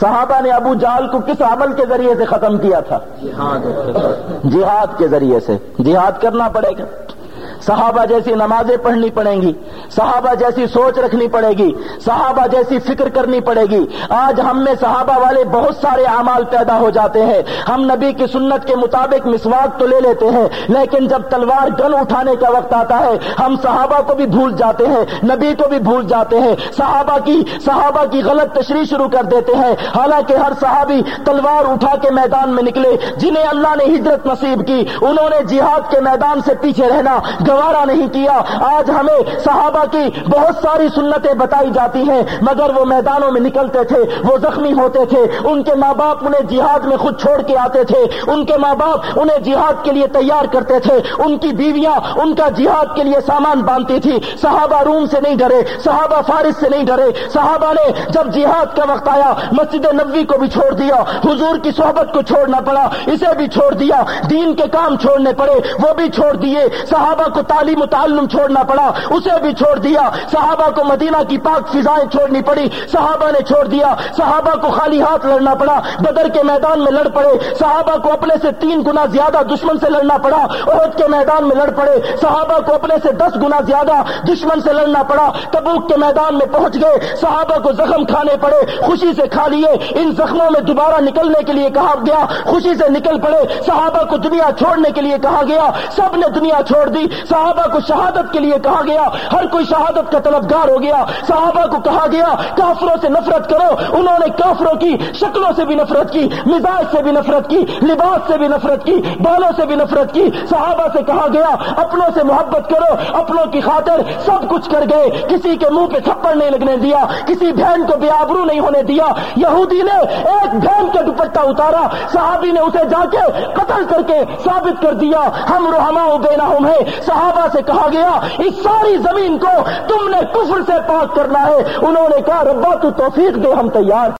صحابہ نے ابو جہل کو کس عمل کے ذریعے سے ختم کیا تھا؟ جہاد. کے ذریعے سے۔ جہاد کرنا پڑے گا۔ صحابہ جیسی نمازیں پڑھنی پڑیں گی، صحابہ جیسی سوچ رکھنی پڑے گی، صحابہ جیسی فکر کرنی پڑے گی۔ آج ہم میں صحابہ والے بہت سارے اعمال پیدا ہو جاتے ہیں۔ ہم نبی کی سنت کے مطابق مسواک تو لے لیتے ہیں، لیکن جب تلوار گن اٹھانے کا وقت آتا ہے، ہم صحابہ کو بھی بھول جاتے ہیں، نبی کو بھی بھول جاتے ہیں۔ صحابہ کی صحابہ کی غلط تشریح شروع کر دیتے ہیں۔ حالانکہ ہر صحابی تلوار اٹھا کے میدان میں نکلے، جنہیں اللہ نے ہجرت نصیب کی، انہوں نے جہاد کے میدان سے پیچھے رہنا۔ گوارا نہیں کیا۔ آج ہمیں صحابہ کی بہت ساری سنتیں بتائی جاتی ہیں، مگر وہ میدانوں میں نکلتے تھے، وہ زخمی ہوتے تھے۔ ان کے ماں باپ انہیں جہاد میں خود چھوڑ کے آتے تھے۔ ان کے ماں باپ انہیں جہاد کے لیے تیار کرتے تھے۔ ان کی بیویاں ان کا جہاد کے لیے سامان باندھتی تھی۔ صحابہ روم سے نہیں ڈرے، صحابہ فارس سے نہیں ڈرے۔ صحابہ نے جب جہاد کا وقت آیا، مسجد نبوی کو بھی چھوڑ دیا۔ حضور کی صحبت کو چھوڑنا پڑا، اسے بھی چھوڑ دیا۔ دین کے کام چھوڑنے پڑے، وہ بھی چھوڑ دیے۔ صحابہ کو تعلیم و تعلم چھوڑنا پڑا، اسے بھی چھوڑ دیا۔ صحابہ کو مدینہ کی پاک فضائیں چھوڑنی پڑی، صحابہ نے چھوڑ دیا۔ صحابہ کو خالی ہاتھ لڑنا پڑا، بدر کے میدان میں لڑ پڑے۔ صحابہ کو اپنے سے تین گنا زیادہ دشمن سے لڑنا پڑا، عہد کے میدان میں لڑ پڑے۔ صحابہ کو اپنے سے دس گنا زیادہ دشمن سے لڑنا پڑا۔ تبوک کے میدان میں پہنچ گئے، صحابہ کو زخم کھانے پڑے۔ خوشی سے کھا لیے، ان زخموں میں دوبارہ نکلنے کے لیے کہا گیا۔ خوشی سے نکل پڑے، صحابہ کو دنیا چھوڑنے کے لیے کہا گیا۔ سب نے دنیا چھوڑ دی صحابہ کو شہادت کے لیے کہا گیا، ہر کوئی شہادت کا طلبگار ہو گیا، صحابہ کو کہا گیا، کافروں سے نفرت کرو، انہوں نے کافروں کی شکلوں سے بھی نفرت کی، مزاج سے بھی نفرت کی، لباس سے بھی نفرت کی، بالوں سے بھی نفرت کی، صحابہ سے کہا گیا، اپنوں سے محبت کرو، اپنوں کی خاطر سب کچھ کر گئے، کسی کے منہ پہ تھپڑ نہیں لگنے دیا، کسی بہن کو بے آبرو نہیں ہونے دیا، یہودی نے ایک بہن کے دوپٹہ اتارا، صحابی نے اسے جا کے قتل کر کے ثابت کر دیا، ہم روحما بے نہم ہے صحابہ سے کہا گیا، اس ساری زمین کو تم نے کفر سے پاک کرنا ہے۔ انہوں نے کہا، ربا تو توفیق دے، ہم تیار